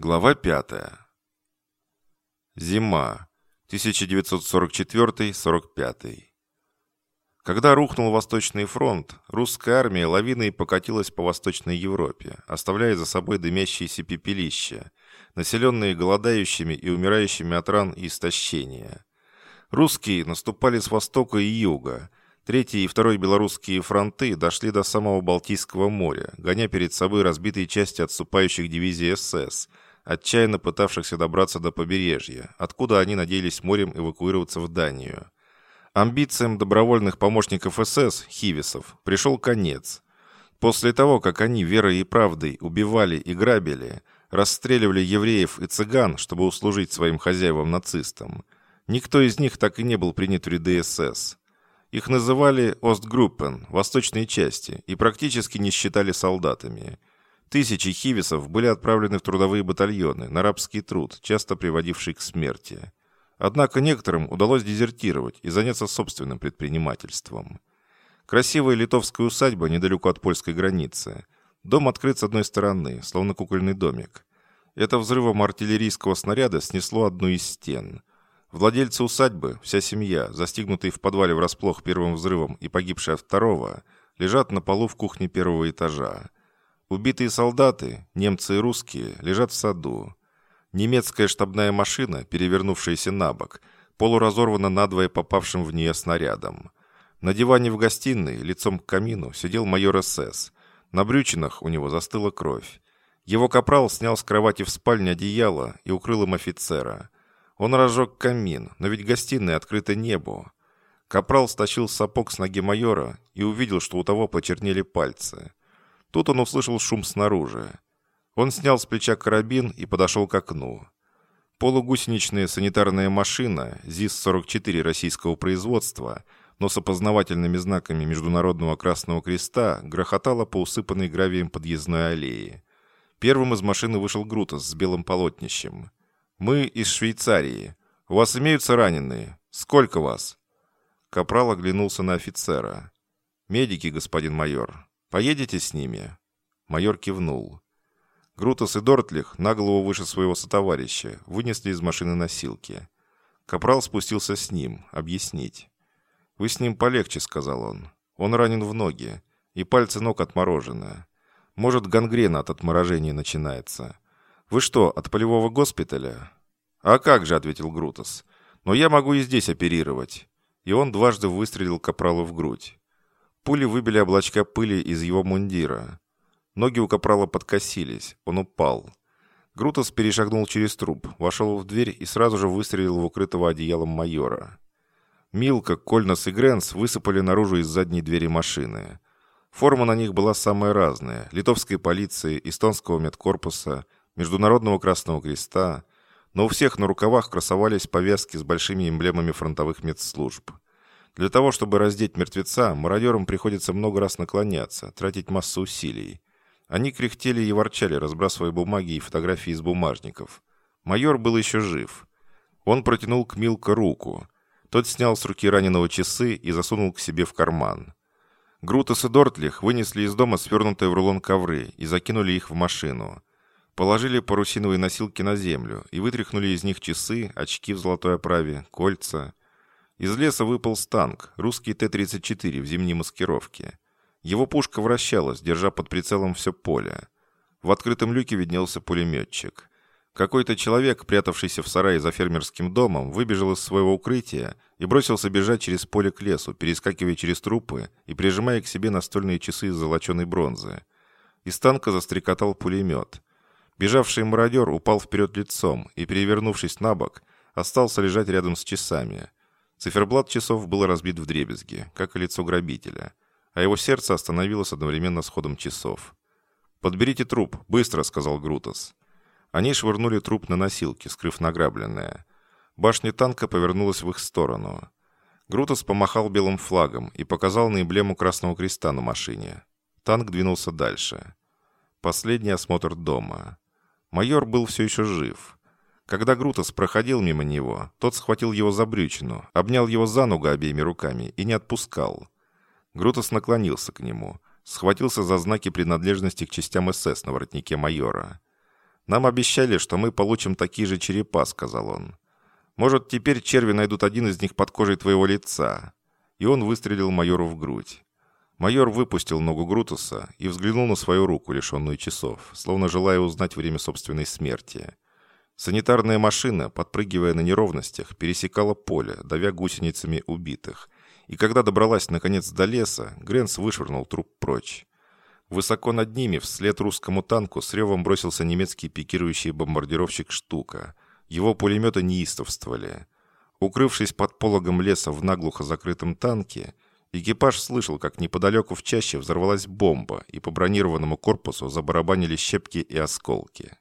Глава 5. Зима. 1944-45. Когда рухнул Восточный фронт, русская армия лавиной покатилась по Восточной Европе, оставляя за собой дымящиеся пепелища, населенные голодающими и умирающими от ран и истощения. Русские наступали с востока и юга, Третий и второй белорусские фронты дошли до самого Балтийского моря, гоня перед собой разбитые части отступающих дивизий СС, отчаянно пытавшихся добраться до побережья, откуда они надеялись морем эвакуироваться в Данию. Амбициям добровольных помощников СС, хивисов, пришел конец. После того, как они верой и правдой убивали и грабили, расстреливали евреев и цыган, чтобы услужить своим хозяевам-нацистам, никто из них так и не был принят в ряды СС. Их называли «Остгруппен» – «восточные части» и практически не считали солдатами. Тысячи хивисов были отправлены в трудовые батальоны, на рабский труд, часто приводивший к смерти. Однако некоторым удалось дезертировать и заняться собственным предпринимательством. Красивая литовская усадьба недалеко от польской границы. Дом открыт с одной стороны, словно кукольный домик. Это взрывом артиллерийского снаряда снесло одну из стен. Владельцы усадьбы, вся семья, застигнутые в подвале врасплох первым взрывом и погибшая от второго, лежат на полу в кухне первого этажа. Убитые солдаты, немцы и русские, лежат в саду. Немецкая штабная машина, перевернувшаяся на бок, полуразорвана надвое попавшим в нее снарядом. На диване в гостиной, лицом к камину, сидел майор СС. На брючинах у него застыла кровь. Его капрал снял с кровати в спальне одеяло и укрыл им офицера – он разжег камин, но ведь гостиная открыта небу. Капрал стащил сапог с ноги майора и увидел, что у того почернели пальцы. Тут он услышал шум снаружи. Он снял с плеча карабин и подошел к окну. Полугусеничная санитарная машина ЗИС-44 российского производства, но с опознавательными знаками Международного Красного Креста, грохотала по усыпанной гравием подъездной аллее. Первым из машины вышел Грутос с белым полотнищем. «Мы из Швейцарии. У вас имеются раненые? Сколько вас?» Капрал оглянулся на офицера. «Медики, господин майор. Поедете с ними?» Майор кивнул. Грутос и Дортлих, на голову выше своего сотоварища, вынесли из машины носилки. Капрал спустился с ним, объяснить. «Вы с ним полегче», — сказал он. «Он ранен в ноги, и пальцы ног отморожены. Может, гангрена от отморожения начинается. «Вы что, от полевого госпиталя?» «А как же», — ответил Грутос. «Но я могу и здесь оперировать». И он дважды выстрелил Капралу в грудь. Пули выбили облачка пыли из его мундира. Ноги у Капрала подкосились. Он упал. Грутос перешагнул через труп, вошел в дверь и сразу же выстрелил в укрытого одеялом майора. Милка, Кольнос и Грэнс высыпали наружу из задней двери машины. Форма на них была самая разная. Литовской полиции, эстонского медкорпуса — Международного Красного Креста, но у всех на рукавах красовались повязки с большими эмблемами фронтовых медслужб. Для того, чтобы раздеть мертвеца, мародерам приходится много раз наклоняться, тратить массу усилий. Они кряхтели и ворчали, разбрасывая бумаги и фотографии из бумажников. Майор был еще жив. Он протянул к Милко руку. Тот снял с руки раненого часы и засунул к себе в карман. Грутас и Дортлих вынесли из дома свернутые в рулон ковры и закинули их в машину. Положили парусиновые носилки на землю и вытряхнули из них часы, очки в золотой оправе, кольца. Из леса выпал танк, русский Т-34 в зимней маскировке. Его пушка вращалась, держа под прицелом все поле. В открытом люке виднелся пулеметчик. Какой-то человек, прятавшийся в сарае за фермерским домом, выбежал из своего укрытия и бросился бежать через поле к лесу, перескакивая через трупы и прижимая к себе настольные часы из золоченой бронзы. Из танка застрекотал пулемет. Бежавший мародер упал вперед лицом и, перевернувшись на бок, остался лежать рядом с часами. Циферблат часов был разбит в дребезги, как и лицо грабителя, а его сердце остановилось одновременно с ходом часов. «Подберите труп, быстро!» — сказал Грутос. Они швырнули труп на носилки, скрыв награбленное. Башня танка повернулась в их сторону. Грутос помахал белым флагом и показал на эмблему Красного Креста на машине. Танк двинулся дальше. Последний осмотр дома. Майор был все еще жив. Когда Грутос проходил мимо него, тот схватил его за брючину, обнял его за ногу обеими руками и не отпускал. Грутос наклонился к нему, схватился за знаки принадлежности к частям СС на воротнике майора. «Нам обещали, что мы получим такие же черепа», — сказал он. «Может, теперь черви найдут один из них под кожей твоего лица». И он выстрелил майору в грудь. Майор выпустил ногу Грутуса и взглянул на свою руку, лишенную часов, словно желая узнать время собственной смерти. Санитарная машина, подпрыгивая на неровностях, пересекала поле, давя гусеницами убитых. И когда добралась наконец до леса, Гренс вышвырнул труп прочь. Высоко над ними, вслед русскому танку, с ревом бросился немецкий пикирующий бомбардировщик «Штука». Его пулеметы неистовствовали. Укрывшись под пологом леса в наглухо закрытом танке, экипаж слышал, как неподалеку в чаще взорвалась бомба, и по бронированному корпусу забарабанили щепки и осколки.